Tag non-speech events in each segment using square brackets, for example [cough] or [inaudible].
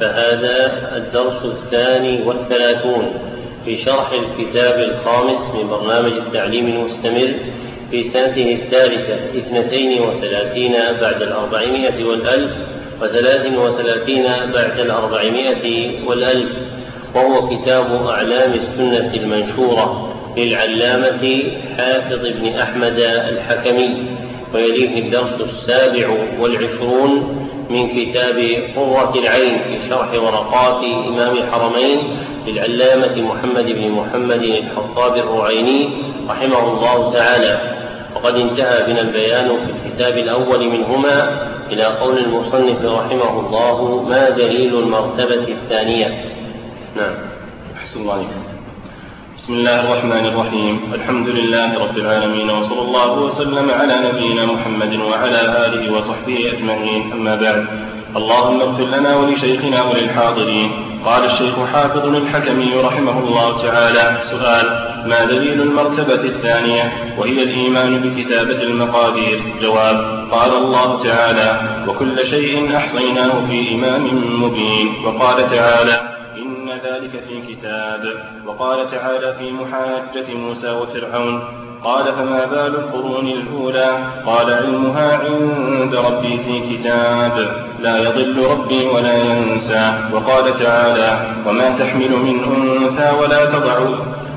فهذا الدرس الثاني والثلاثون في شرح الكتاب الخامس من برنامج التعليم المستمر في سنته الثالثة اثنتين وثلاثين بعد الأربعمائة والألف وثلاث وثلاثين بعد الأربعمائة والألف وهو كتاب أعلام السنة المنشورة للعلامة حافظ بن أحمد الحكمي ويليه الدرس السابع والعشرون من كتاب قرة العين في شرح ورقات إمام الحرمين للعلامة محمد بن محمد الحطاب الرعيني رحمه الله تعالى. وقد انتهى بنا البيان في الكتاب الأول منهما إلى قول المصنف رحمه الله ما دليل المرتبة الثانية؟ نعم. أحسن الله عليكم بسم الله الرحمن الرحيم. الحمد لله رب العالمين وصلى الله وسلم على نبينا محمد وعلى آله وصحبه أجمعين. أما بعد اللهم اغفر لنا ولشيخنا وللحاضرين. قال الشيخ حافظ الحكمي رحمه الله تعالى سؤال ما دليل المرتبة الثانية؟ وهي الإيمان بكتابة المقادير. جواب قال الله تعالى وكل شيء أحصيناه في إمام مبين. وقال تعالى ذلك في كتاب. وقال تعالى في محاجة موسى وفرعون قال فما بال القرون الأولى؟ قال علمها عند ربي في كتاب لا يضل ربي ولا ينسى. وقال تعالى وما تحمل من أنثى ولا تضع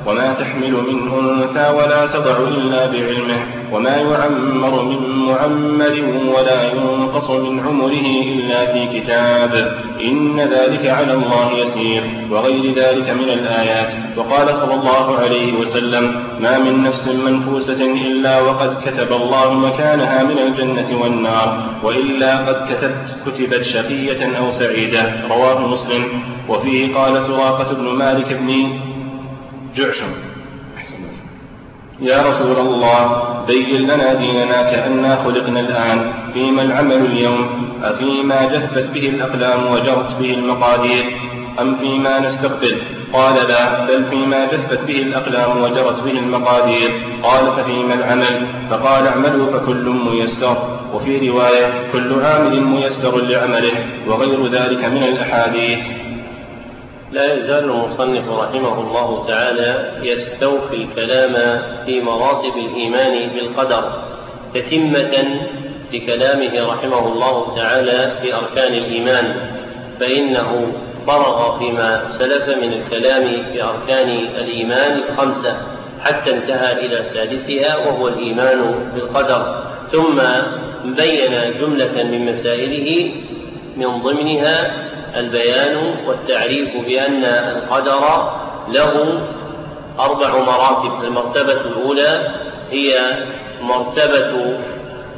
وما تحمل من أنثى ولا تضع إلا بعلمه وما يعمر من معمر ولا ينقص من عمره إلا في كتاب إن ذلك على الله يسير وغير ذلك من الآيات وقال صلى الله عليه وسلم ما من نفس منفوسة إلا وقد كتب الله مكانها من الجنة والنار وإلا قد كتبت كتبت شقية أو سعيدة رواه مسلم وفيه قال سراقة بن مالك بن جعشم. يا رسول الله بين لنا ديننا كأننا خلقنا الآن. فيما العمل اليوم؟ أفيما جفت به الأقلام وجرت به المقادير؟ أم فيما نستقبل؟ قال لا بل فيما جفت به الأقلام وجرت به المقادير. قال ففيما العمل؟ فقال اعملوا فكل ميسر. وفي رواية كل عامل ميسر لعمله وغير ذلك من الأحاديث. لا يزال المصنف رحمه الله تعالى يستوفي الكلام في مراتب الإيمان بالقدر تتمة لكلامه رحمه الله تعالى في أركان الإيمان فإنه فرغ فيما سلف من الكلام في أركان الإيمان الخمسة حتى انتهى إلى سادسها وهو الإيمان بالقدر. ثم بين جملة من مسائله من ضمنها البيان والتعريف بأن القدر له أربع مراتب. المرتبة الأولى هي مرتبة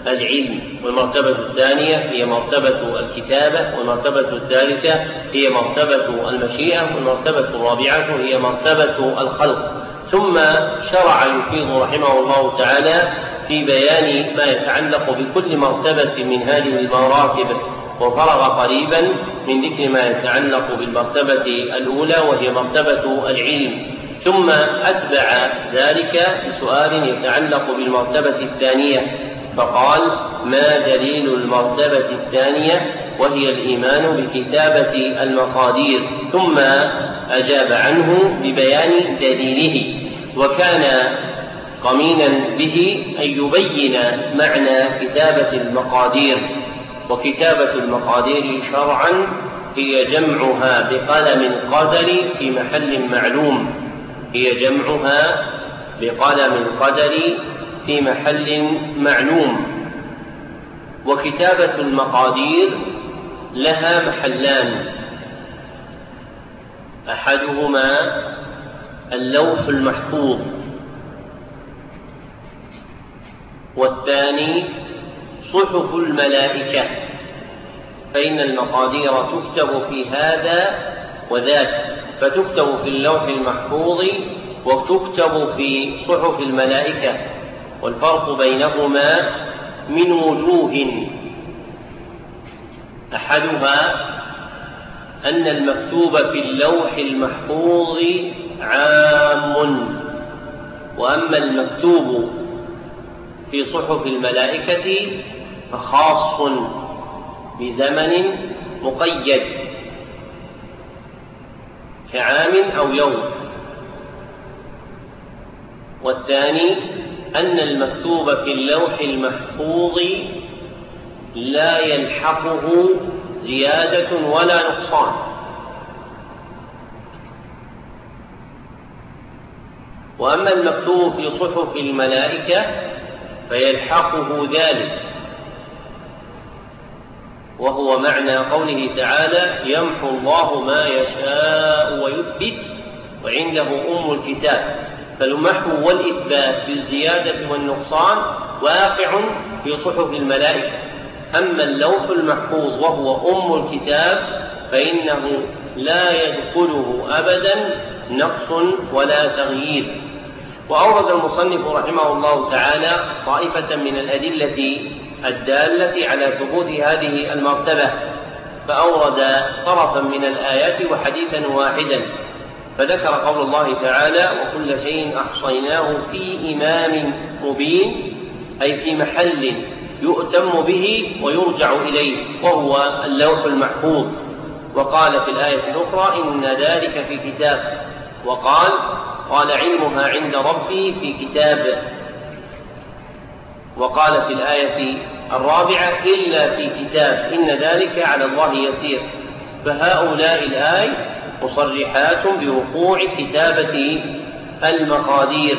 العلم والمرتبة الثانية هي مرتبة الكتابة والمرتبة الثالثة هي مرتبة المشيئة والمرتبة الرابعة هي مرتبة الخلق. ثم شرع يفيض رحمه الله تعالى في بيان ما يتعلق بكل مرتبة من هذه المراتب وفرغ قريبا من ذكر ما يتعلق بالمرتبة الأولى وهي مرتبة العلم. ثم أتبع ذلك بسؤال يتعلق بالمرتبة الثانية فقال ما دليل المرتبة الثانية؟ وهي الإيمان بكتابة المقادير. ثم أجاب عنه ببيان دليله. وكان قمينا به أن يبين معنى كتابة المقادير. وكتابة المقادير شرعا هي جمعها بقلم القدر في محل معلوم. هي جمعها بقلم القدر في محل معلوم. وكتابة المقادير لها محلان. أحدهما اللوح المحفوظ والثاني صحف الملائكة. فإن المقادير تكتب في هذا وذاك فتكتب في اللوح المحفوظ وتكتب في صحف الملائكة. والفرق بينهما من وجوه. أحدها أن المكتوب في اللوح المحفوظ عام. وأما المكتوب في صحف الملائكة فخاص بزمن مقيد كعام أو يوم. والثاني أن المكتوب في اللوح المحفوظ لا يلحقه زيادة ولا نقصان. وأما المكتوب في صحف الملائكة فيلحقه ذلك. وهو معنى قوله تعالى يمحو الله ما يشاء ويثبت وعنده أم الكتاب. فالمحو والإثبات بالزيادة والنقصان واقع في صحف الملائكة. أما اللوح المحفوظ وهو أم الكتاب فإنه لا يدخله أبدا نقص ولا تغيير. وأورد المصنف رحمه الله تعالى طائفة من الأدلة الدالة على ثبوت هذه المرتبة فأورد طرفا من الآيات وحديثا واحدا. فذكر قول الله تعالى وكل شيء أحصيناه في إمام مبين أي في محل يؤتم به ويرجع إليه وهو اللوح المحفوظ وقال في الآية الأخرى إن ذلك في كتاب وقال قال علمها عند ربي في كتاب وقال في الآية الرابعة إلا في كتاب إن ذلك على الله يسير. فهؤلاء الآية مصرحات بوقوع كتابة المقادير.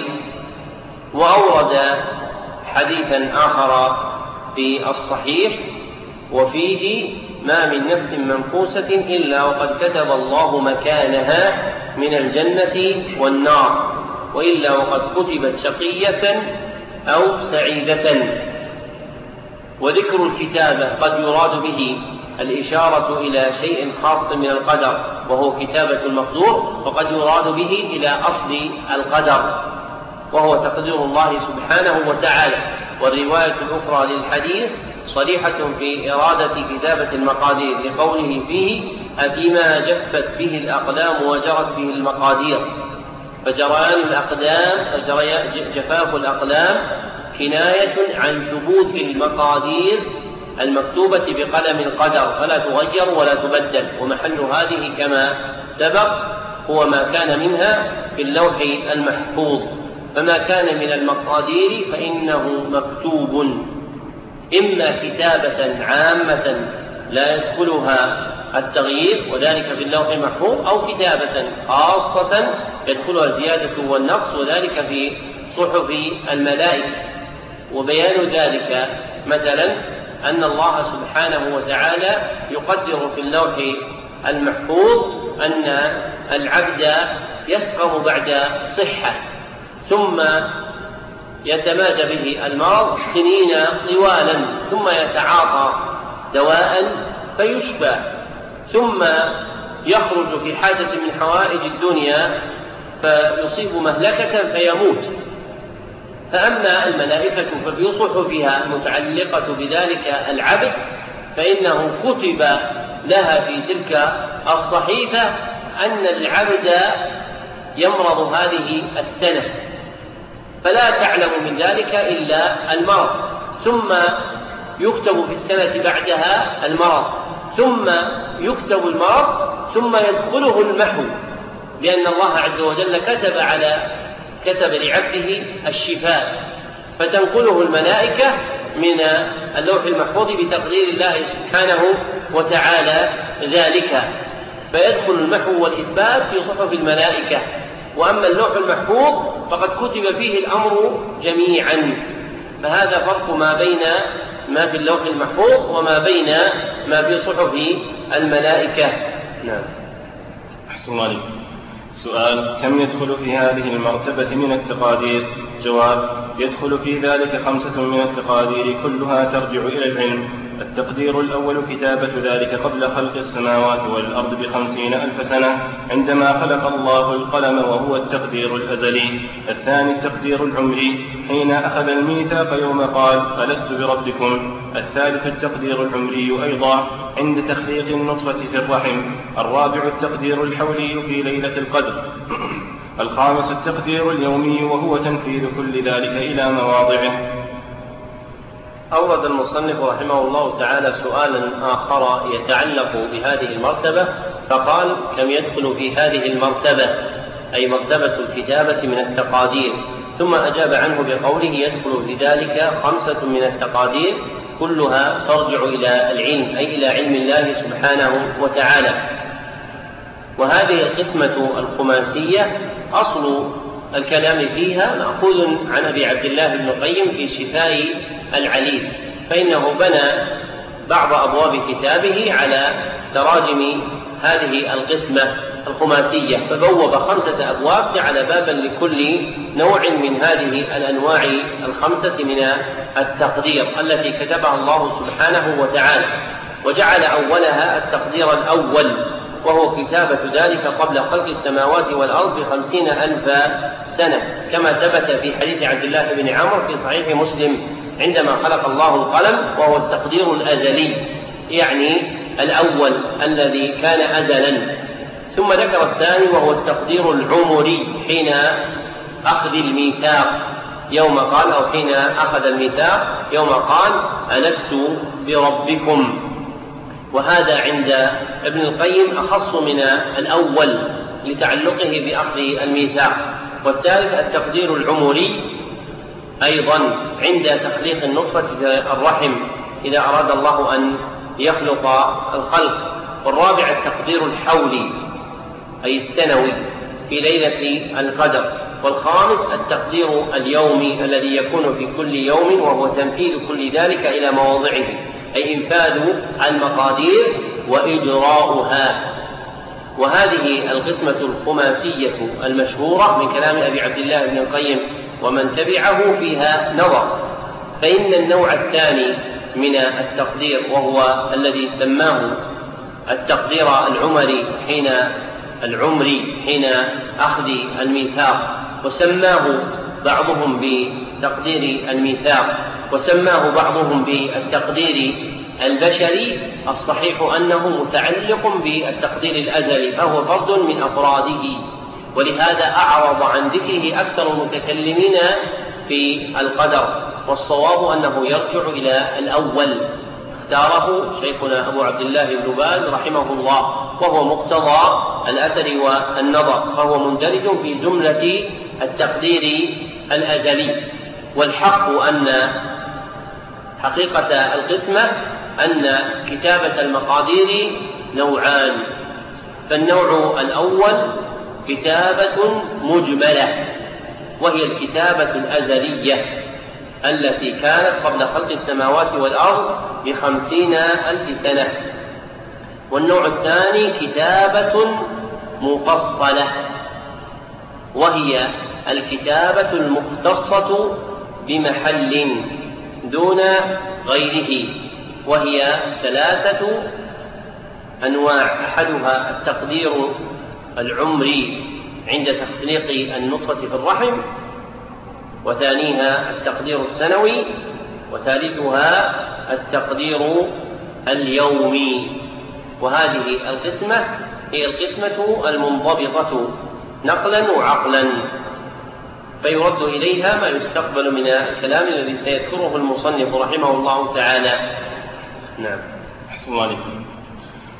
وأورد حديثا آخر في الصحيح وفيه ما من نفس منفوسة إلا وقد كتب الله مكانها من الجنة والنار وإلا وقد كتبت شقية أو سعيدة. وذكر الكتابة قد يراد به الإشارة إلى شيء خاص من القدر وهو كتابة المقدور وقد يراد به إلى أصل القدر وهو تقدير الله سبحانه وتعالى. والرواية الأخرى للحديث صريحة في إرادة كتابة المقادير لقوله فيه أفيما جفت به الأقلام وجرت به المقادير. فجريان الأقدام جفاف الأقلام كناية عن ثبوت المقادير المكتوبة بقلم القدر. فلا تغير ولا تبدل. ومحل هذه كما سبق هو ما كان منها في اللوح المحفوظ. فما كان من المقادير فإنه مكتوب. إما كتابة عامة لا يدخلها التغيير وذلك في اللوح المحفوظ أو كتابة خاصة يدخلها الزيادة والنقص وذلك في صحف الملائكة. وبيان ذلك مثلا أن الله سبحانه وتعالى يقدر في اللوح المحفوظ أن العبد يسقط بعد صحة ثم يتمادى به المرض سنين طوالا ثم يتعاطى دواء فيشفى. ثم يخرج في حاجة من حوائج الدنيا فيصيب مهلكة فيموت. فأما الملائكة ففي صحفها المتعلقة بذلك العبد فإنه كتب لها في تلك الصحيفة أن العبد يمرض هذه السنة. فلا تعلم من ذلك إلا المرض. ثم يكتب في السنة بعدها المرض. ثم يكتب المرض ثم يدخله المحو لأن الله عز وجل كتب على كتب لعبده الشفاء فتنقله الملائكة من اللوح المحفوظ بتقدير الله سبحانه وتعالى ذلك. فيدخل المحو والإثبات في صحف الملائكة وأما اللوح المحفوظ فقد كتب فيه الأمر جميعا. فهذا فرق ما بين ما في اللوح المحفوظ وما بين ما في صحف الملائكة. نعم. أحسن الله سؤال كم يدخل في هذه المرتبة من التقادير؟ جواب يدخل في ذلك خمسة من التقادير كلها ترجع إلى العلم. التقدير الأول كتابة ذلك قبل خلق السماوات والأرض بخمسين ألف سنة عندما خلق الله القلم وهو التقدير الأزلي. الثاني التقدير العمري حين أخذ الميثاق يوم قال ألست بربكم؟ الثالث التقدير العمري أيضا عند تخليق النطفة في الرحم. الرابع التقدير الحولي في ليلة القدر. [clears throat] الخامس التقدير اليومي وهو تنفيذ كل ذلك إلى مواضعه. أورد المصنف رحمه الله تعالى سؤالا آخر يتعلق بهذه المرتبة فقال كم يدخل في هذه المرتبة؟ أي مرتبة الكتابة من التقادير. ثم أجاب عنه بقوله يدخل في ذلك خمسة من التقادير كلها ترجع إلى العلم أي إلى علم الله سبحانه وتعالى. وهذه القسمة الخماسية أصل الكلام فيها مأخوذ عن أبي عبد الله بن القيم في شفاء العليل فإنه بنى بعض أبواب كتابه على تراجم هذه القسمة الخماسية فبوب خمسة أبواب جعل بابا لكل نوع من هذه الأنواع الخمسة من التقدير التي كتبها الله سبحانه وتعالى وجعل أولها التقدير الأول. وهو كتابة ذلك قبل خلق السماوات والأرض بخمسين ألف سنة كما ثبت في حديث عبد الله بن عمرو في صحيح مسلم عندما خلق الله القلم وهو التقدير الأزلي يعني الأول الذي كان أزلا. ثم ذكر الثاني وهو التقدير العمري حين أخذ الميثاق يوم قال أو حين أخذ الميثاق يوم قال ألست بربكم. وهذا عند ابن القيم أخص من الأول لتعلقه بأخذ الميثاق. والثالث التقدير العمري أيضا عند تخليق النطفة في الرحم إذا أراد الله أن يخلق الخلق. والرابع التقدير الحولي أي السنوي في ليلة القدر. والخامس التقدير اليومي الذي يكون في كل يوم وهو تنفيذ كل ذلك إلى مواضعه. أي إنفاذ المقادير وإجراؤها. وهذه القسمة الخماسية المشهورة من كلام أبي عبد الله بن القيم ومن تبعه فيها نظر. فإن النوع الثاني من التقدير وهو الذي سماه التقدير العمري حين العمري حين أخذ الميثاق وسماه بعضهم بتقدير الميثاق وسماه بعضهم بالتقدير البشري الصحيح أنه متعلق بالتقدير الأزلي فهو فرد من أفراده. ولهذا أعرض عن ذكره أكثر المتكلمين في القدر والصواب أنه يرجع إلى الأول. اختاره شيخنا أبو عبد الله بن باز رحمه الله وهو مقتضى الأثر والنظر فهو مندرج في جملة التقدير الأزلي. والحق أن حقيقة القسمة أن كتابة المقادير نوعان فالنوع الأول كتابة مجملة وهي الكتابة الأزلية التي كانت قبل خلق السماوات والأرض بخمسين ألف سنة. والنوع الثاني كتابة مفصلة وهي الكتابة المختصة بمحل دون غيره وهي ثلاثة أنواع. أحدها التقدير العمري عند تخليق النطفة في الرحم وثانيها التقدير السنوي وثالثها التقدير اليومي. وهذه القسمة هي القسمة المنضبطة نقلا وعقلا. فيرد إليها ما يستقبل من الكلام الذي سيذكره المصنف رحمه الله تعالى. نعم. أحسن الله عليكم.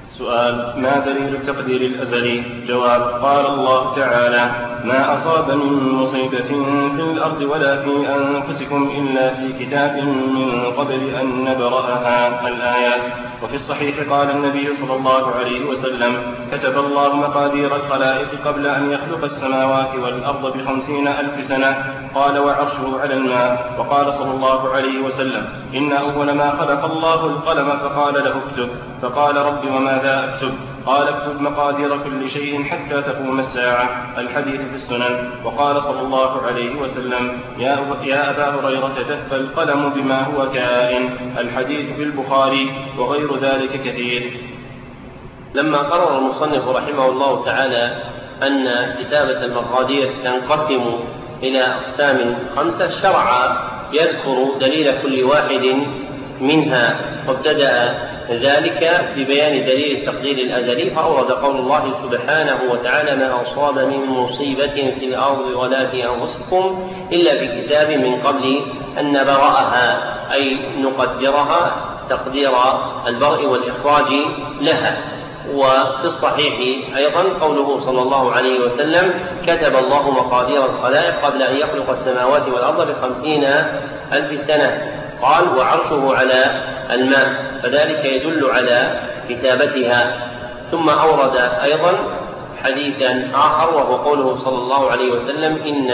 سؤال ما دليل التقدير الأزلي جواب قال الله تعالى ما أصاب من مصيبة في الأرض ولا في أنفسكم إلا في كتاب من قبل أن نبرأها الآيات. وفي الصحيح قال النبي صلى الله عليه وسلم كتب الله مقادير الخلائق قبل أن يخلق السماوات والأرض بخمسين ألف سنة قال وعرشه على الماء. وقال صلى الله عليه وسلم إن أول ما خلق الله القلم فقال له اكتب. فقال رب وماذا أكتب؟ قال اكتب مقادير كل شيء حتى تقوم الساعة. الحديث في السنن. وقال صلى الله عليه وسلم يا, يا أبا هريرة جف القلم بما هو كائن. الحديث في البخاري وغير ذلك كثير. لما قرر المصنف رحمه الله تعالى أن كتابة المقادير تنقسم إلى أقسام خمسة شرع يذكر دليل كل واحد منها. وابتدأ ذلك ببيان دليل التقدير الأزلي فأورد قول الله سبحانه وتعالى ما أصاب من مصيبة في الأرض ولا في أنفسكم إلا في كتاب من قبل أن نبرأها أي نقدرها تقدير البرء والإخراج لها. وفي الصحيح أيضا قوله صلى الله عليه وسلم كتب الله مقادير الخلائق قبل أن يخلق السماوات والأرض بخمسين ألف سنة. قال وعرشه على الماء فذلك يدل على كتابتها. ثم أورد أيضا حديثا آخر وهو قوله صلى الله عليه وسلم إن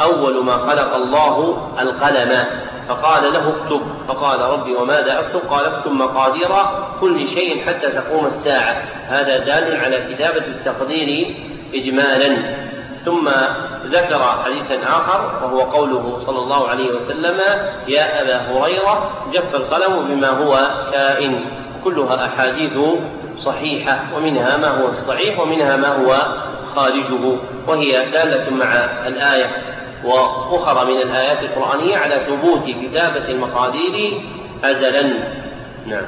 أول ما خلق الله القلم. فقال له اكتب. فقال ربي وماذا أكتب؟ قال اكتب مقادير كل شيء حتى تقوم الساعة. هذا دال على كتابة التقدير اجمالا. ثم ذكر حديثا آخر وهو قوله صلى الله عليه وسلم يا أبا هريرة جف القلم بما هو كائن. كلها أحاديث صحيحة ومنها ما هو الصحيح ومنها ما هو خارجه وهي دالة مع الآية. وأخرى من الآيات القرآنية على ثبوت كتابة المقادير أزلا. نعم.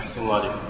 أحسن الله عليك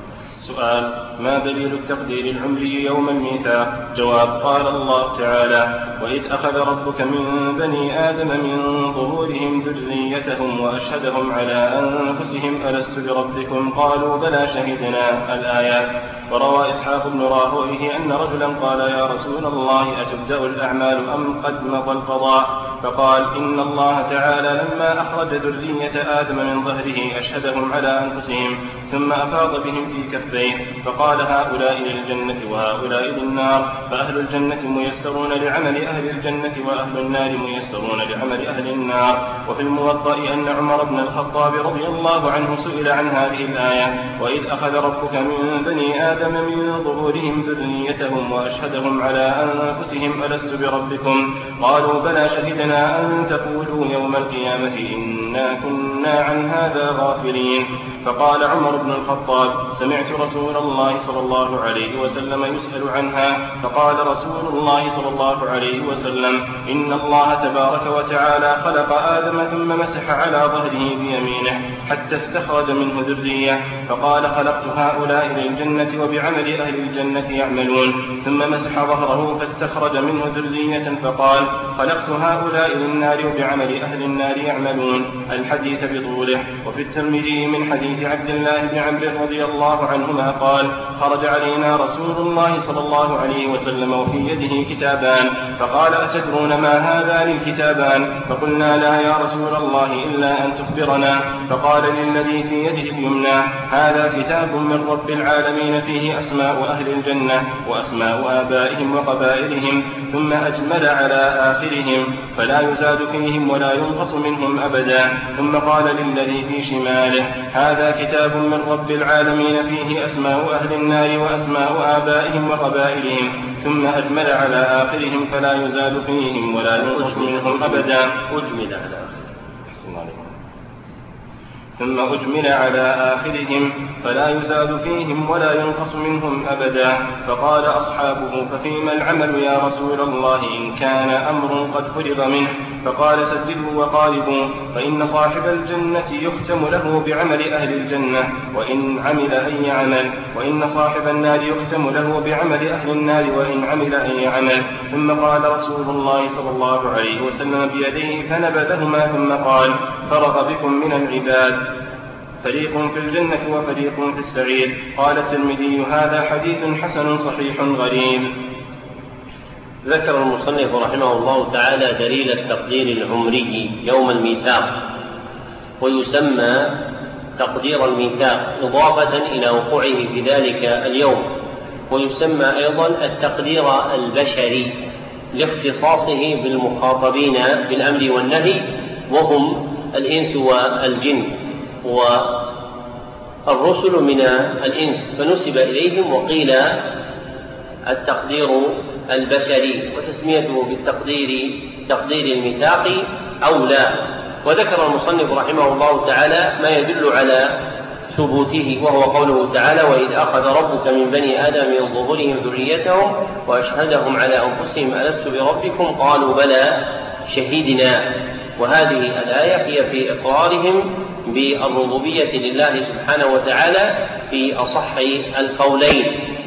سؤال ما دليل التقدير العمري يوم الميثاق؟ جواب قال الله تعالى وإذ أخذ ربك من بني آدم من ظهورهم ذريتهم وأشهدهم على أنفسهم ألست بربكم؟ قالوا بلى شهدنا الآيات. وروى إسحاق بن راهويه أن رجلا قال يا رسول الله أتبدأ الأعمال أم قد مضى القضاء؟ فقال إن الله تعالى لما أخرج ذرية آدم من ظهره أشهدهم على أنفسهم. ثم أفاض بهم في كفيه فقال هؤلاء للجنة وهؤلاء للنار فأهل الجنة ميسرون لعمل أهل الجنة وأهل النار ميسرون لعمل أهل النار. وفي الموطأ أن عمر بن الخطاب رضي الله عنه سئل عن هذه الآية وإذ أخذ ربك من بني آدم من ظهورهم ذريتهم وأشهدهم على أنفسهم ألست بربكم؟ قالوا بلى شهدنا أن تقولوا يوم القيامة إنا كنا عن هذا غافلين. فقال عمر بن الخطاب سمعت رسول الله صلى الله عليه وسلم يسأل عنها. فقال رسول الله صلى الله عليه وسلم إن الله تبارك وتعالى خلق آدم ثم مسح على ظهره بيمينه حتى استخرج منه ذرية فقال خلقت هؤلاء للجنة وبعمل أهل الجنة يعملون. ثم مسح ظهره فاستخرج منه ذرية فقال خلقت هؤلاء للنار وبعمل أهل النار يعملون. الحديث بطوله. وفي الترمذي من حديث حديث عبد الله بن عمرو رضي الله عنهما قال خرج علينا رسول الله صلى الله عليه وسلم وفي يده كتابان فقال أتدرون ما هذان الكتابان فقلنا لا يا رسول الله إلا أن تخبرنا. فقال للذي في يده اليمنى هذا كتاب من رب العالمين فيه أسماء أهل الجنة وأسماء آبائهم وقبائلهم ثم أجمل على آخرهم فلا يزاد فيهم ولا ينقص منهم أبدا. ثم قال للذي في شماله هذا كتاب من رب العالمين فيه أسماء أهل النار وأسماء آبائهم وقبائلهم ثم أجمل على آخرهم فلا يزال فيهم ولا ينقص منهم أبدا. أجمل على آخرهم. ثم أجمل على آخرهم فلا يزاد فيهم ولا ينقص منهم أبدا. فقال أصحابه ففيما العمل يا رسول الله؟ إن كان أمر قد فرض منه. فقال سددوا وقاربوا فإن صاحب الجنة يختم له بعمل أهل الجنة وإن عمل أي عمل وإن صاحب النار يختم له بعمل أهل النار وإن عمل أي عمل ثم قال رسول الله صلى الله عليه وسلم بيديه فنبذهما ثم قال فرغ بكم من العباد فريق في الجنة وفريق في السعير قال الترمذي هذا حديث حسن صحيح غريب ذكر المصنف رحمه الله تعالى دليل التقدير العمري يوم الميثاق ويسمى تقدير الميثاق إضافة إلى وقوعه في ذلك اليوم ويسمى أيضا التقدير البشري لاختصاصه بالمخاطبين بالأمر والنهي وهم الإنس والجن الرسل من الإنس فنسب إليهم وقيل التقدير البشري وتسميته بالتقدير تقدير الميثاق أولى وذكر المصنف رحمه الله تعالى ما يدل على ثبوته وهو قوله تعالى وإذ أخذ ربك من بني آدم من ظهورهم ذريتهم وأشهدهم على أنفسهم ألست بربكم؟ قالوا بلى شهدنا وهذه الآية هي في إقرارهم بالربوبية لله سبحانه وتعالى في أصح القولين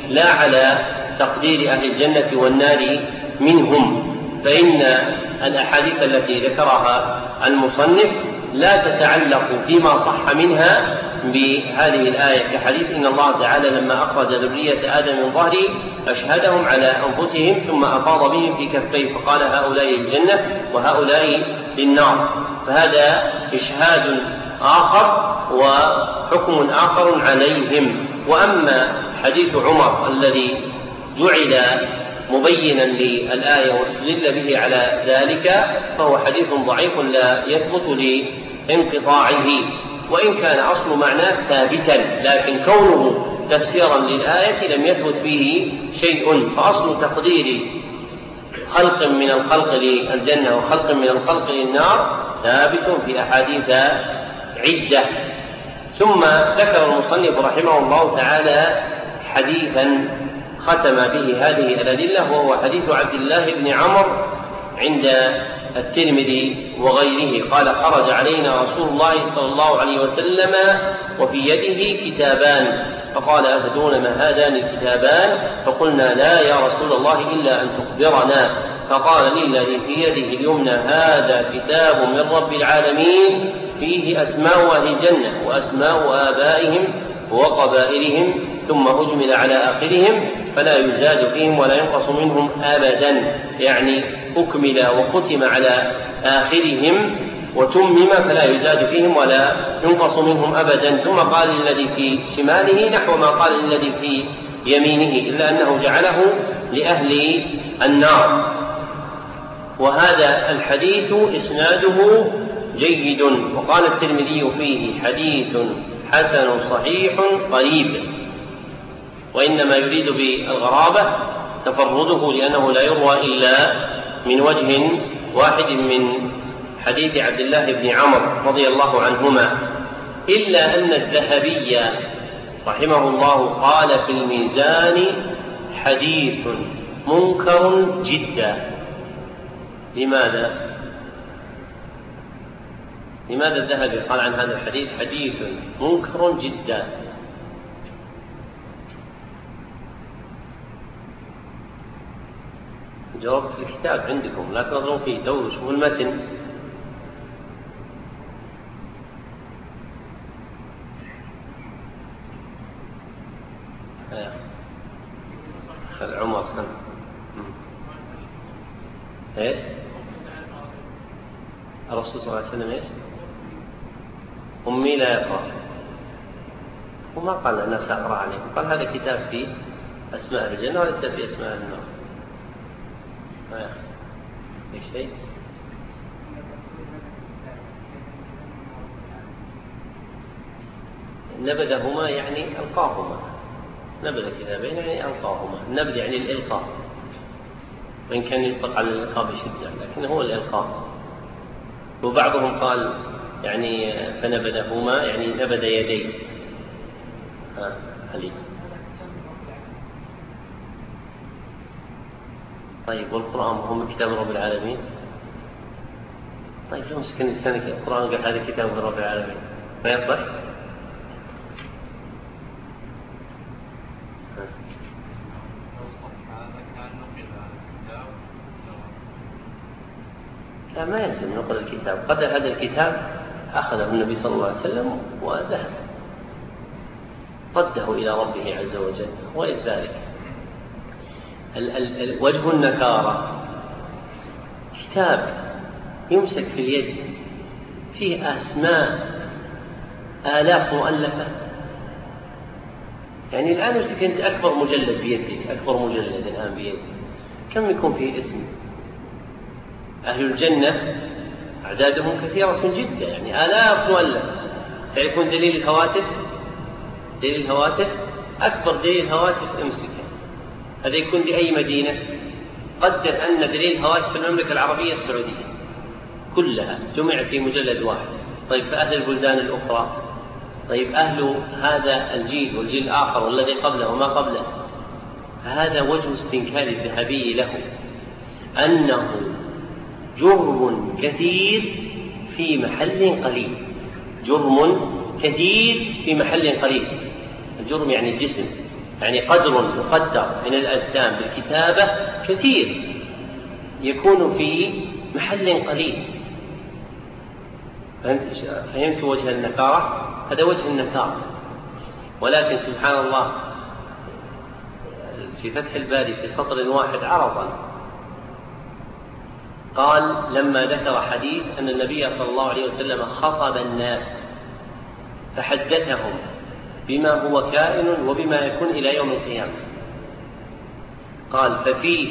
لا على تقدير أهل الجنة والنار منهم فإن الأحاديث التي ذكرها المصنف لا تتعلق فيما صح منها بهذه الآية كحديث إن الله تعالى لما أخرج ذرية آدم من ظهري أشهدهم على أنفسهم ثم أفاض بهم في كفيه فقال هؤلاء للجنة وهؤلاء للنار فهذا إشهاد آخر وحكم آخر عليهم. وأما حديث عمر الذي جعل مبينا للآية واستدل به على ذلك فهو حديث ضعيف لا يثبت لانقطاعه. وإن كان أصل معناه ثابتا لكن كونه تفسيرا للآية لم يثبت فيه شيء. فأصل تقدير خلق من الخلق للجنة وخلق من الخلق للنار ثابت في أحاديث عدة. ثم ذكر المصنف رحمه الله تعالى حديثا ختم به هذه الأدلة وهو حديث عبد الله بن عمر عند الترمذي وغيره. قال خرج علينا رسول الله صلى الله عليه وسلم وفي يده كتابان. فقال أتدرون ما هذان الكتابان؟ فقلنا لا يا رسول الله إلا أن تخبرنا. فقال لي الذي في يده اليمنى هذا كتاب من رب العالمين فيه أسماء أهل الجنة وأسماء آبائهم وقبائلهم ثم أجمل على آخرهم. فلا يزاد فيهم ولا ينقص منهم أبدا. يعني أكمل وختم على آخرهم وتمم فلا يزاد فيهم ولا ينقص منهم أبدا. ثم قال للذي في شماله نحو ما قال للذي في يمينه إلا أنه جعله لأهل النار. وهذا الحديث إسناده جيد. وقال الترمذي فيه حديث حسن صحيح قريب. وإنما يريد بالغرابة تفرده لأنه لا يروى إلا من وجه واحد من حديث عبد الله بن عمر رضي الله عنهما إلا أن الذهبي رحمه الله قال في الميزان حديث منكر جدا لماذا؟ لماذا الذهبي قال عن هذا الحديث حديث منكر جدا جواب في الكتاب عندكم لا تنظرون فيه دوروا شوفوا المتن. خل عمر سنة إيش؟ الرسول صلى الله عليه وسلم إيش؟ أمي لا يقرأ. وما قال الناس أقرأ عليكم. قال هذا كتاب في أسماء الجنة وليس في أسماء النار. شيء؟ نبذهما يعني ألقاهما. نبذ كتابين يعني ألقاهما. النبذ يعني الإلقاء. وإن كان يطلق على الإلقاء بشدة لكن هو الإلقاء. وبعضهم قال يعني فنبذهما يعني نبذ يديه. ها خليل. طيب والقرآن هو من كتاب رب العالمين؟ طيب يمسك الإنسان القرآن قال هذا كتاب من رب العالمين. ما يصلح؟ لا ما يلزم نقل الكتاب. قد هذا الكتاب أخذه النبي صلى الله عليه وسلم وذهب رده إلى ربه عز وجل ولذلك وجه النكارة. كتاب يمسك في اليد. فيه أسماء آلاف مؤلفة. يعني الآن مسك أنت أكبر مجلد بيدك أكبر مجلد الآن بيدك. كم يكون فيه اسم؟ أهل الجنة أعدادهم كثيرة جدا يعني آلاف مؤلفة فيكون دليل الهواتف؟ دليل الهواتف؟ أكبر دليل هواتف امسكه هذا يكون لأي مدينة؟ قدر أن دليل هواتف في المملكة العربية السعودية. كلها جمعت في مجلد واحد. طيب فأهل البلدان الأخرى؟ طيب أهل هذا الجيل والجيل الآخر والذي قبله وما قبله؟ هذا وجه استنكار الذهبي له أنه جرم كثير في محل قليل. جرم كثير في محل قليل. الجرم يعني الجسم. يعني قدر مقدر من الأجسام بالكتابة كثير يكون في محل قليل. فهمت, فهمت وجه النكارة؟ هذا وجه النكارة ولكن سبحان الله في فتح الباري في سطر واحد عرضا قال لما ذكر حديث أن النبي صلى الله عليه وسلم خطب الناس فحدثهم بما هو كائن وبما يكون إلى يوم القيامة. قال ففيه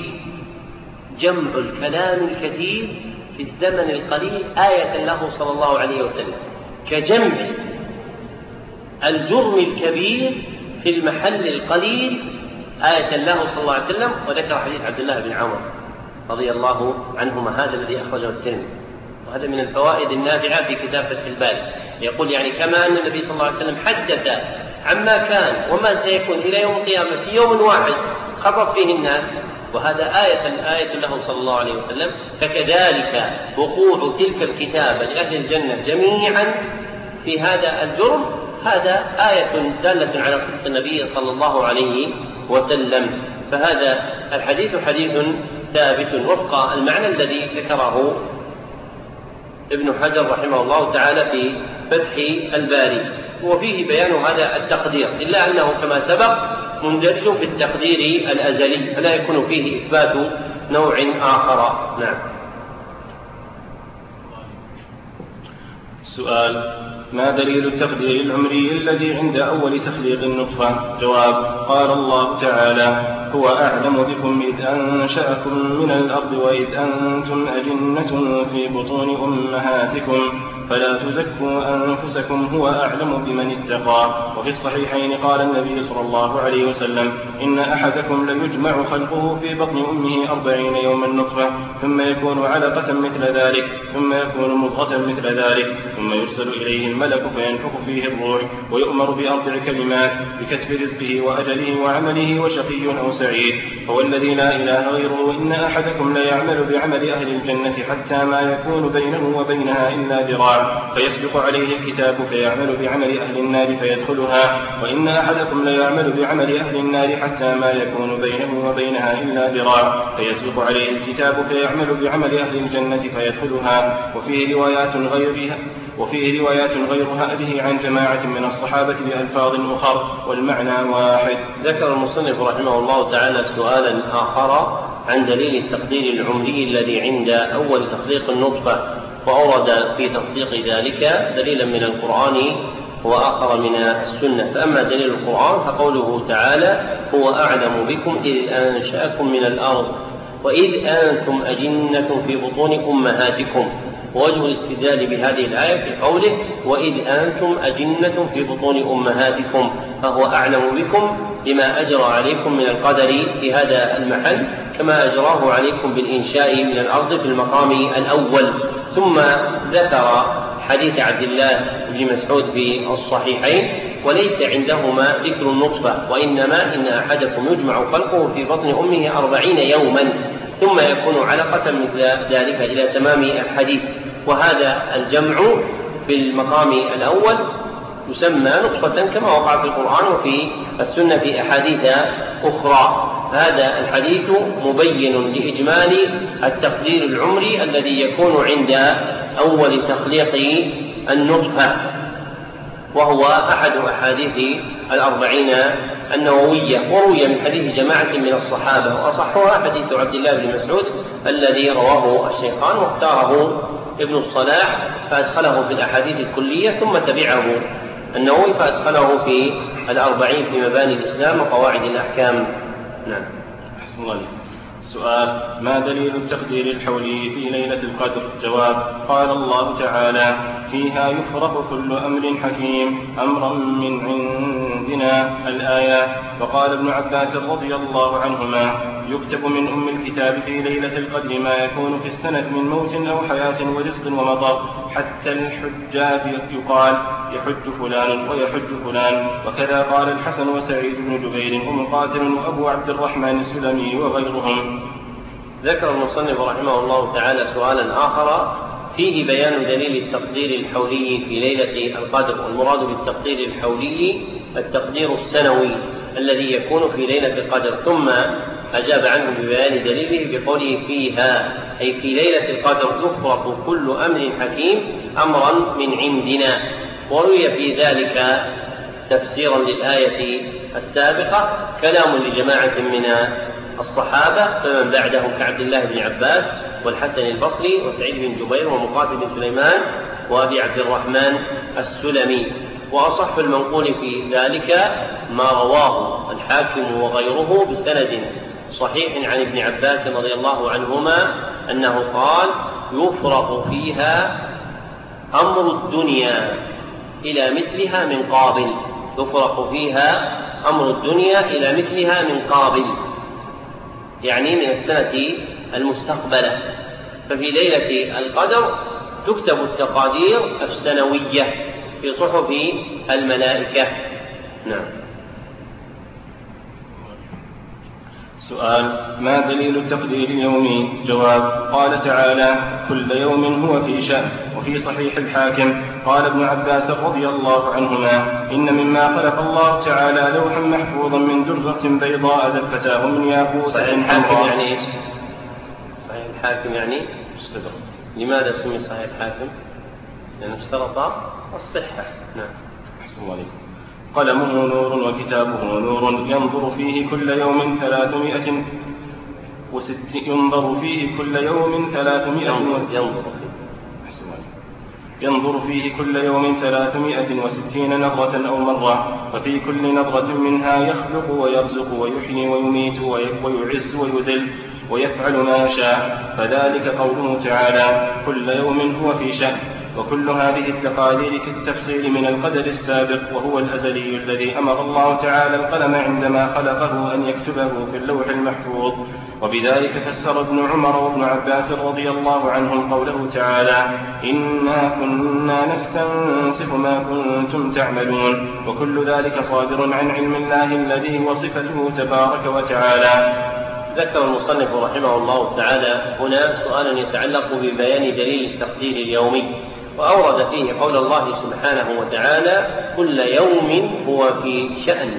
جمع الكلام الكثير في الزمن القليل آية له صلى الله عليه وسلم كجمع الجرم الكبير في المحل القليل آية له صلى الله عليه وسلم وذكر حديث عبد الله بن عمر رضي الله عنهما هذا الذي أخرجه الترمذي وهذا من الفوائد النافعة في كتاب فتح الباري. يقول يعني كما أن النبي صلى الله عليه وسلم حدث عما كان وما سيكون إلى يوم القيامة في يوم واحد خطب فيه الناس وهذا آية آية له صلى الله عليه وسلم. فكذلك وقوع تلك الكتابة لأهل الجنة جميعا في هذا الجرم هذا آية دالة على صدق النبي صلى الله عليه وسلم. فهذا الحديث حديث ثابت وفق المعنى الذي ذكره ابن حجر رحمه الله تعالى في فتح الباري. وفيه بيان هذا التقدير إلا أنه كما سبق مندرج في التقدير الأزلي فلا يكون فيه إثبات نوع آخر. نعم. سؤال ما دليل التقدير العمري الذي عند أول تخليق النطفة؟ جواب قال الله تعالى هو أعلم بكم إذ أنشأكم من الأرض وإذ أنتم أجنة في بطون أمهاتكم. فلا تزكوا أنفسكم هو أعلم بمن اتقى. وفي الصحيحين قال النبي صلى الله عليه وسلم إن أحدكم ليجمع خلقه في بطن أمه أربعين يوما نطفة ثم يكون علقة مثل ذلك ثم يكون مضغة مثل ذلك ثم يرسل إليه الملك فينفخ فيه الروح ويؤمر بأربع كلمات بكتب رزقه وأجله وعمله وشقي أو سعيد. هو الذي لا إله غيره إن أحدكم ليعمل بعمل أهل الجنة حتى ما يكون بينه وبينها إلا ذراع. فيسبق عليه الكتاب فيعمل بعمل أهل النار فيدخلها وإن أحدكم ليعمل بعمل أهل النار حتى ما يكون بينه وبينها إلا ذراع فيسبق عليه الكتاب فيعمل بعمل أهل الجنة فيدخلها وفيه روايات غيرها وفيه روايات غير هذه عن جماعة من الصحابة بألفاظ أخر والمعنى واحد. ذكر المصنف رحمه الله تعالى سؤالا آخر عن دليل التقدير العمري الذي عند أول تخليق النطفة وأورد في تصديق ذلك دليلا من القرآن وآخر من السنة. فأما دليل القرآن فقوله تعالى هو أعلم بكم إذ أنشأكم من الأرض وإذ أنتم أجنة في بطون أمهاتكم. ووجه الاستدلال بهذه الآية في قوله وإذ أنتم أجنة في بطون أمهاتكم فهو أعلم بكم بما أجرى عليكم من القدر في هذا المحل كما أجراه عليكم بالإنشاء من الأرض في المقام الأول ثم ذكر حديث عبد الله بن مسعود في الصحيحين وليس عندهما ذكر النطفة وإنما إن أحدكم يجمع خلقه في بطن أمه أربعين يوما ثم يكون علقة مثل ذلك إلى تمام الحديث وهذا الجمع في المقام الأول يسمى نطفة كما وقع في القرآن وفي السنة في أحاديث أخرى. هذا الحديث مبين لإجمال التقدير العمري الذي يكون عند أول تخليق النطفة وهو أحد أحاديث الأربعين النووية. وروي من حديث جماعة من الصحابة وأصحها حديث عبد الله بن مسعود الذي رواه الشيخان واختاره ابن الصلاح فأدخله في الأحاديث الكلية ثم تبعه. النووي فأدخله في الأربعين في مباني الإسلام وقواعد الأحكام. نعم. سؤال ما دليل التقدير الحولي في ليلة القدر؟ جواب قال الله تعالى فيها يفرق كل أمر حكيم أمرا من عندنا الآيات. وقال ابن عباس رضي الله عنهما يكتب من أم الكتاب في ليلة القدر ما يكون في السنة من موت أو حياة ورزق ومطر حتى الحجاج يقال يحج فلان ويحج فلان. وكذا قال الحسن وسعيد بن جبير ومقاتل وأبو عبد الرحمن السلمي وغيرهم. ذكر المصنف رحمه الله تعالى سؤالا آخر فيه بيان دليل التقدير الحولي في ليلة القدر والمراد بالتقدير الحولي التقدير السنوي الذي يكون في ليلة القدر. ثم أجاب عنه ببيان دليله بقوله فيها أي في ليلة القدر يفرق كل أمر حكيم أمرا من عندنا. وروي في ذلك تفسيرا للآية السابقة كلام لجماعة من الصحابة فمن بعدهم كعبد الله بن عباس والحسن البصري وسعيد بن جبير ومقاتل بن سليمان وأبي عبد الرحمن السلمي. وأصح المنقول في ذلك ما رواه الحاكم وغيره بسند صحيح عن ابن عباس رضي الله عنهما أنه قال يفرق فيها أمر الدنيا إلى مثلها من قابل. يفرق فيها أمر الدنيا إلى مثلها من قابل. يعني من السنة المستقبلة. ففي ليلة القدر تكتب التقادير السنوية في صحف الملائكة. نعم. سؤال ما دليل التقدير اليومي جواب قال تعالى كل يوم هو في شأن وفي صحيح الحاكم قال ابن عباس رضي الله عنهما إن مما خلق الله تعالى لوحا محفوظا من درة بيضاء دفتاه من ياقوت صحيح الحاكم يعني إيش؟ صحيح الحاكم يعني اشترط لماذا سمي صحيح الحاكم؟ لأنه اشترط الصحة. نعم. أحسن الله عليكم. قلمه نور وكتابه نور. ينظر فيه كل يوم ثلاثمائة وست ينظر فيه كل يوم ثلاثمائة ينظر ينظر فيه كل يوم ثلاثمائة وستين نظرة أو مرة وفي كل نظرة منها يخلق ويرزق ويحيي ويميت ويعز ويذل ويفعل ما يشاء. فذلك قوله تعالى كل يوم هو في شأن. وكل هذه التقارير كالتفصيل من القدر السابق وهو الأزلي الذي أمر الله تعالى القلم عندما خلقه أن يكتبه في اللوح المحفوظ. وبذلك فسر ابن عمر وابن عباس رضي الله عنهم قوله تعالى إنا كنا نستنسخ ما كنتم تعملون. وكل ذلك صادر عن علم الله الذي هو صفته تبارك وتعالى. ذكر المصنف رحمه الله تعالى هنا سؤالا يتعلق ببيان دليل التقدير اليومي. وأورد فيه قول الله سبحانه وتعالى كل يوم هو في شأن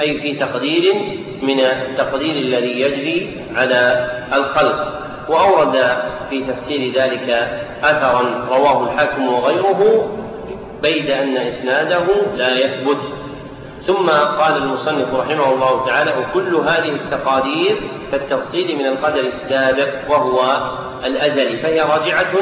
أي في تقدير من التقدير الذي يجري على الخلق. وأورد في تفسير ذلك أثرا رواه الحاكم وغيره بيد أن إسناده لا يثبت. ثم قال المصنف رحمه الله تعالى وكل هذه التقادير كالتفصيل من القدر السابق وهو الأزلي فهي راجعة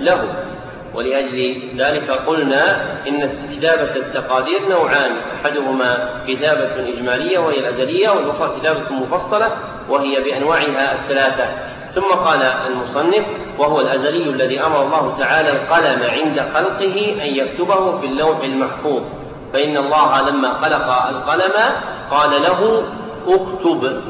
له. ولأجل ذلك قلنا إن كتابة التقادير نوعان أحدهما كتابة إجمالية وهي الأزلية والأخرى كتابة مفصلة وهي بأنواعها الثلاثة. ثم قال المصنف وهو الأزلي الذي أمر الله تعالى القلم عند خلقه أن يكتبه في اللوح المحفوظ. فإن الله لما خلق القلم قال له اكتب.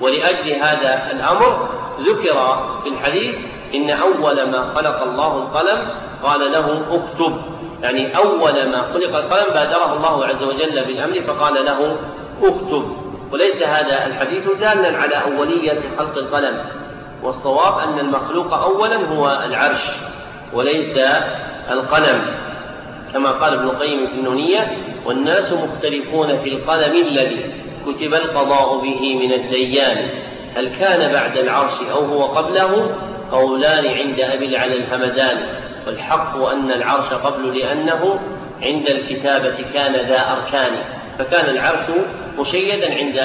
ولأجل هذا الأمر ذكر في الحديث إن أول ما خلق الله القلم قال له اكتب. يعني أول ما خلق القلم بادره الله عز وجل بالأمر فقال له اكتب. وليس هذا الحديث دالا على أولية خلق القلم. والصواب أن المخلوق أولا هو العرش وليس القلم. كما قال ابن القيم في النونية والناس مختلفون في القلم الذي كتب القضاء به من الديان. هل كان بعد العرش أو هو قبله؟ قولان عند أبي العلى الهمدان والحق أن العرش قبل لأنه عند الكتابة كان ذا أركان فكان العرش مشيدا عند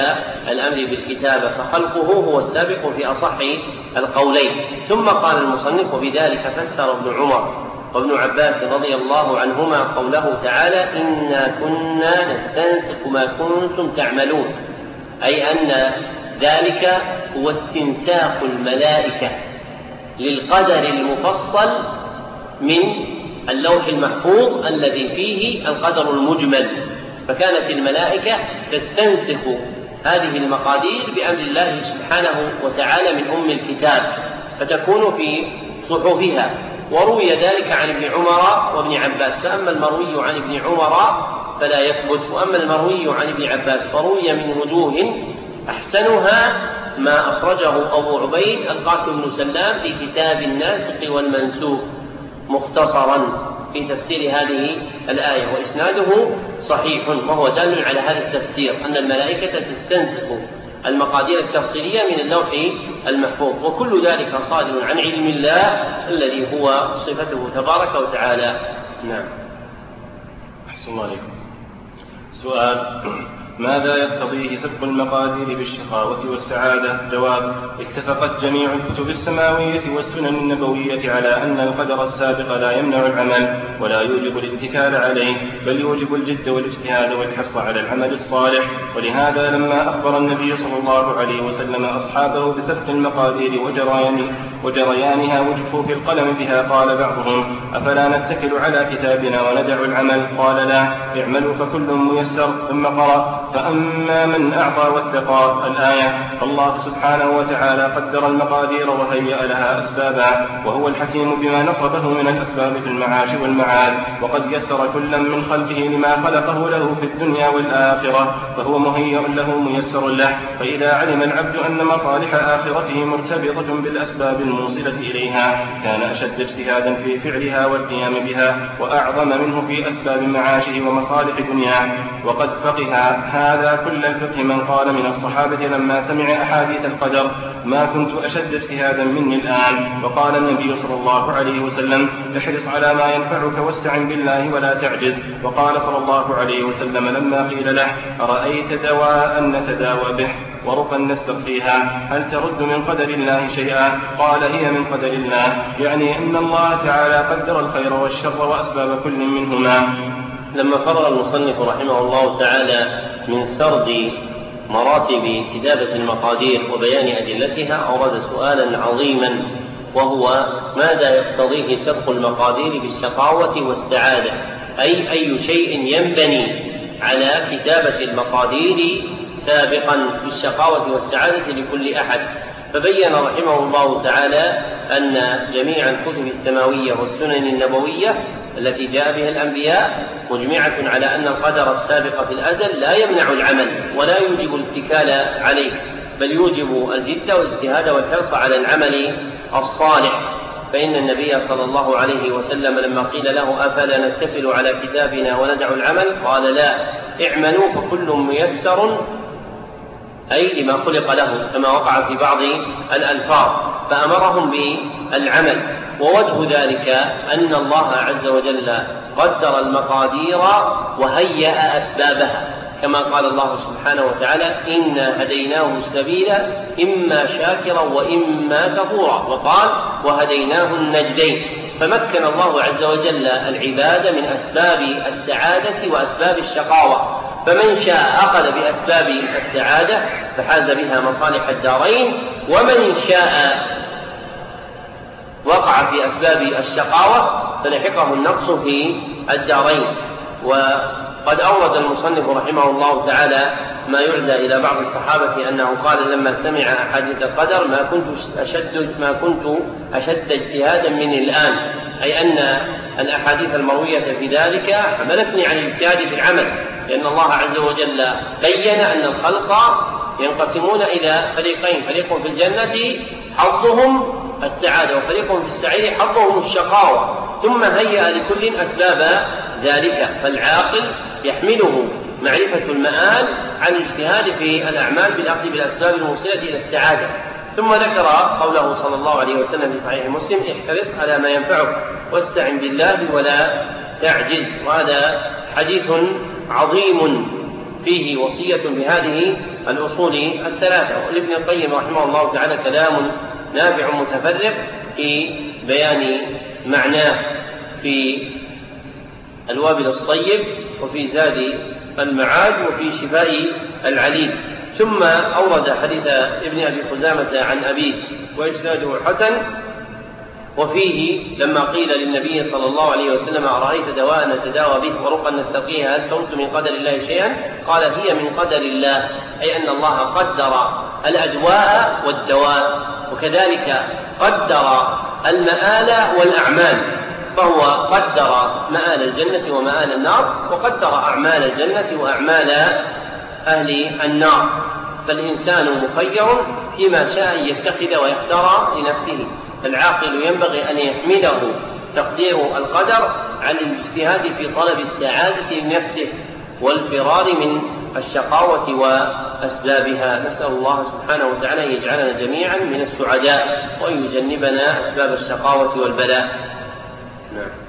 الأمر بالكتابة فخلقه هو السابق في أصح القولين. ثم قال المصنف وبذلك فسر ابن عمر وابن عباس رضي الله عنهما قوله تعالى إنا كنا نستنسخ ما كنتم تعملون أي أن ذلك هو استنساخ الملائكة للقدر المفصل من اللوح المحفوظ الذي فيه القدر المجمل فكانت الملائكة تستنسخ هذه المقادير بأمر الله سبحانه وتعالى من أم الكتاب فتكون في صحفها. وروي ذلك عن ابن عمر وابن عباس فأما المروي عن ابن عمر فلا يثبت وأما المروي عن ابن عباس فروي من وجوه أحسنها ما أخرجه أبو عبيد القاسم بن سلام في كتاب الناسخ والمنسوخ. مختصرا في تفسير هذه الآية وإسناده صحيح وهو دال على هذا التفسير أن الملائكة تستنسخ المقادير التفصيلية من اللوح المحفوظ وكل ذلك صادر عن علم الله الذي هو صفته تبارك وتعالى. نعم. أحسن الله عليكم سؤال. ماذا يقتضيه سبق المقادير بالشقاوة والسعادة؟ جواب: اتفقت جميع الكتب السماوية والسنن النبوية على أن القدر السابق لا يمنع العمل ولا يوجب الاتكال عليه، بل يوجب الجد والاجتهاد والحرص على العمل الصالح، ولهذا لما أخبر النبي صلى الله عليه وسلم أصحابه بسبق المقادير وجريان وجريانها وجفوف القلم بها قال بعضهم: أفلا نتكل على كتابنا وندع العمل؟ قال لا، اعملوا فكل ميسر، ثم قرأ: فأما من أعطى واتقى الآية فالله سبحانه وتعالى قدر المقادير وهيأ لها أسبابا وهو الحكيم بما نصبه من الأسباب في المعاش والمعاد وقد يسر كلا من خلقه لما خلقه له في الدنيا والآخرة فهو مهيأ له ميسر له فإذا علم العبد أن مصالح آخرته مرتبطة بالأسباب الموصلة إليها كان أشد اجتهادا في فعلها والقيام بها وأعظم منه في أسباب معاشه ومصالح دنياه. وقد فقه هذا كل الفقه من قال من الصحابة لما سمع أحاديث القدر ما كنت أشد اجتهادا مني الآن. وقال النبي صلى الله عليه وسلم احرص على ما ينفعك واستعن بالله ولا تعجز. وقال صلى الله عليه وسلم لما قيل له أرأيت دواء نتداوى به؟ ورقا نستخفيها هل ترد من قدر الله شيئا؟ قال هي من قدر الله يعني أن الله تعالى قدر الخير والشر وأسباب كل منهما. لما فرغ المصنف رحمه الله تعالى من سرد مراتب كتابة المقادير وبيان أدلتها أورد سؤالا عظيما وهو ماذا يقتضيه سبق المقادير بالشقاوة والسعادة؟ أي أي شيء ينبني على كتابة المقادير سابقا بالشقاوة والسعادة لكل أحد فبين رحمه الله تعالى أن جميع الكتب السماوية والسنن النبوية التي جاء بها الأنبياء مجمعة على أن القدر السابق في الأزل لا يمنع العمل ولا يوجب الاتكال عليه بل يوجب الجد والاجتهاد والحرص على العمل الصالح. فإن النبي صلى الله عليه وسلم لما قيل له أفلا نتكل على كتابنا وندع العمل؟ قال لا اعملوا فكل ميسر أي لما خلق له كما وقع في بعض الألفاظ. فأمرهم بالعمل ووجه ذلك أن الله عز وجل قدر المقادير وهيأ أسبابها. كما قال الله سبحانه وتعالى إنا هديناه السبيل إما شاكرا وإما كفورا. وقال وهديناه النجدين. فمكن الله عز وجل العباد من أسباب السعادة وأسباب الشقاوة. فمن شاء أخذ بأسباب السعادة فحاز بها مصالح الدارين ومن شاء وقع في أسباب الشقاوة فلحقه النقص في الدارين. وقد أورد المصنف رحمه الله تعالى ما يعزى إلى بعض الصحابة أنه قال لما سمع أحاديث القدر ما كنت أشد ما كنت أشد اجتهادا من الآن. أي أن الأحاديث المروية في ذلك حملتني عن الاجتهاد في العمل لأن الله عز وجل بين أن الخلق ينقسمون إلى فريقين فريق في الجنة حظهم السعادة وفريق في السعير حظهم الشقاوة ثم هيأ لكل أسباب ذلك فالعاقل يحمله معرفة المآل عن الاجتهاد في الأعمال بالأخذ بالأسباب الموصلة إلى السعادة. ثم ذكر قوله صلى الله عليه وسلم في صحيح مسلم احرص على ما ينفعك واستعن بالله ولا تعجز. وهذا حديث عظيم فيه وصية بهذه الأصول الثلاثة. ولابن القيم رحمه الله تعالى كلام نافع متفرق في بيان معناه في الوابل الصيب وفي زاد المعاد وفي شفاء العليل. ثم أورد حديث ابن أبي خزامة عن أبيه وإسناده حسن وفيه لما قيل للنبي صلى الله عليه وسلم أرأيت دواء نتداوى به ورقا نستقيها هل ترد من قدر الله شيئا؟ قال هي من قدر الله أي أن الله قدر الأدواء والدواء وكذلك قدر المآل والأعمال فهو قدر مآل الجنة ومآل النار وقدر أعمال الجنة وأعمال أهل النار. فالإنسان مخير فيما شاء أن يتخذ ويختار لنفسه. فالعاقل ينبغي أن يحمله تقدير القدر عن الاجتهاد في طلب السعادة لنفسه والفرار من الشقاوة وأسبابها. نسأل الله سبحانه وتعالى أن يجعلنا جميعا من السعداء وأن يجنبنا أسباب الشقاوة والبلاء. نعم.